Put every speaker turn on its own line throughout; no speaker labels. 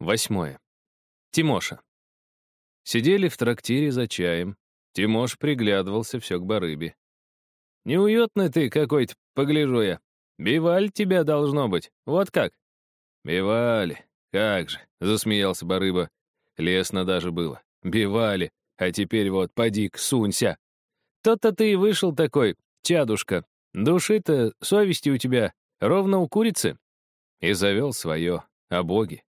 Восьмое. Тимоша. Сидели в трактире за чаем. Тимош приглядывался все к барыбе. «Неуютный ты какой-то, погляжу я. Биваль тебя должно быть. Вот как?» «Бивали. Как же!» — засмеялся барыба. Лесно даже было. «Бивали. А теперь вот, поди-ка, сунься!» «То-то ты и вышел такой, чадушка. Души-то, совести у тебя ровно у курицы?» И завел свое, о боге.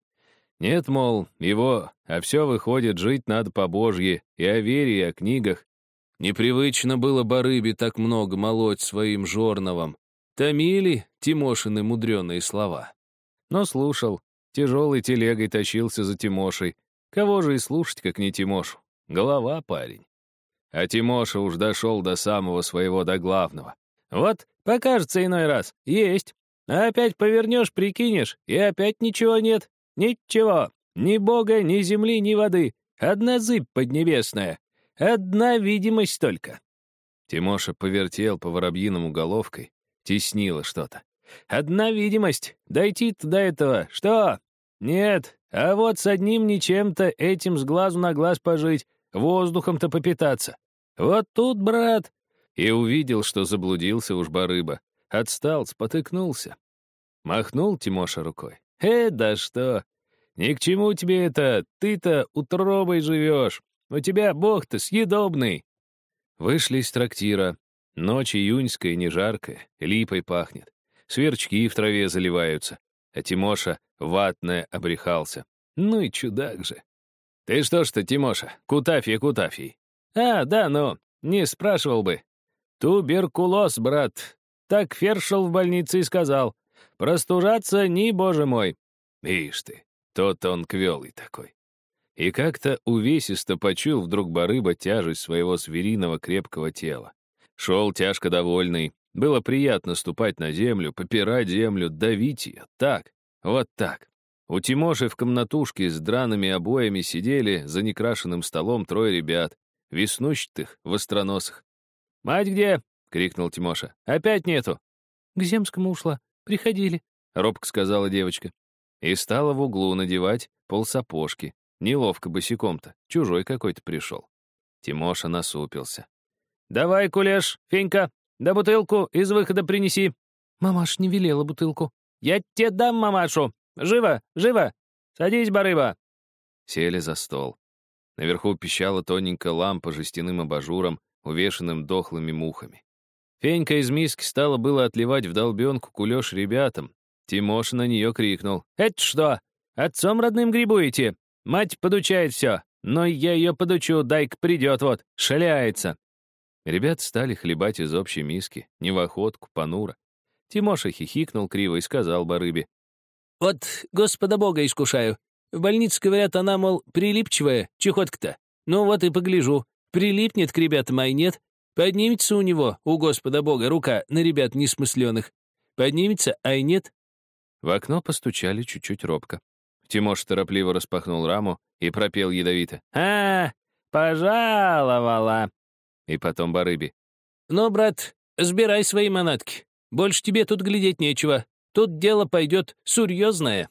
Нет, мол, его, а все выходит, жить надо по Божье, и о вере, и о книгах. Непривычно было барыбе так много молоть своим жорновом. Томили Тимошины мудреные слова. Но слушал, тяжелой телегой тащился за Тимошей. Кого же и слушать, как не Тимошу? Голова парень. А Тимоша уж дошел до самого своего, до главного. Вот, покажется иной раз, есть. А опять повернешь, прикинешь, и опять ничего нет. Ничего, ни бога, ни земли, ни воды. Одна зыбь поднебесная. Одна видимость только. Тимоша повертел по воробьиному головкой, теснило что-то. Одна видимость. Дойти-то до этого. Что? Нет. А вот с одним ничем-то этим с глазу на глаз пожить, воздухом-то попитаться. Вот тут, брат. И увидел, что заблудился уж барыба. Отстал, спотыкнулся. Махнул Тимоша рукой. «Э, да что! Ни к чему тебе это, ты-то утробой живешь. У тебя бог-то съедобный. Вышли из трактира. Ночь июньская, не жаркая, липой пахнет. Сверчки в траве заливаются. А Тимоша ватная обрехался. Ну и чудак же. Ты что ж ты, Тимоша, кутафья кутафьей. А, да, ну, не спрашивал бы. Туберкулоз, брат. Так Фершел в больнице и сказал. Простужаться ни, боже мой. Ишь ты, тот он квелый такой. И как-то увесисто почуял вдруг барыба тяжесть своего звериного крепкого тела. Шел тяжко довольный. Было приятно ступать на землю, попирать землю, давить ее. Так, вот так. У Тимоши в комнатушке с драными обоями сидели за некрашенным столом трое ребят, веснущатых, востроносых. «Мать где?» — крикнул Тимоша. «Опять нету».
«К земскому ушла. Приходили», — робко сказала девочка.
И стала в углу надевать полсапожки. Неловко босиком-то, чужой какой-то пришел. Тимоша насупился. «Давай, кулеш, Фенька, да бутылку из выхода принеси».
«Мамаш не велела бутылку».
«Я тебе дам мамашу! Живо, живо! Садись, барыба!» Сели за стол. Наверху пищала тоненькая лампа жестяным абажуром, увешанным дохлыми мухами. Фенька из миски стала было отливать в долбенку кулеш ребятам. Тимош на нее крикнул. «Это что? Отцом родным грибуете? Мать подучает все. Но я ее подучу, дай-ка придет вот, шаляется». Ребят стали хлебать из общей миски, не в охотку, понуро. Тимоша хихикнул криво и сказал барыбе.
«Вот Господа Бога искушаю. В больнице, говорят, она, мол, прилипчивая, чехотка-то. Ну вот и погляжу. Прилипнет к ребятам, а нет. Поднимется у него, у Господа Бога, рука на ребят несмысленных. Поднимется, а и нет.
В окно постучали чуть-чуть робко. Тимош торопливо распахнул раму и пропел ядовито. «А, пожаловала!» И потом барыби.
«Ну, брат, сбирай свои манатки. Больше тебе тут глядеть нечего. Тут дело пойдет серьезное».